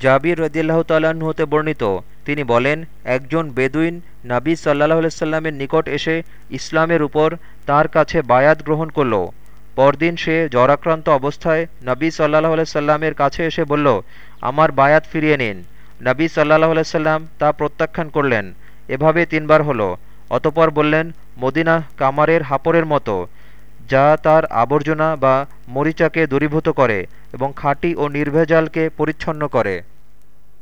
জাবির রদিল্লাহ তাল্লাহ্ন হতে বর্ণিত। তিনি বলেন, একজন বেদুইন নাবী সাল্লাহ আলাইসাল্লামের নিকট এসে ইসলামের উপর তাঁর কাছে বায়াত গ্রহণ করল। পরদিন সে জ্বরাক্রান্ত অবস্থায় নবী সাল্লাহ আলাইসাল্লামের কাছে এসে বলল, আমার বায়াত ফিরিয়ে নিন নবী সাল্লাহ আলাইসাল্লাম তা প্রত্যাখ্যান করলেন। এভাবে তিনবার হলো। অতপর বললেন, মদিনা কামারের হাপরের মতো। যা তার আবর্জনা বা মরিচাকে দূরীভূত করে এবং খাঁটি ও নির্ভেজালকে পরিচ্ছন্ন করে।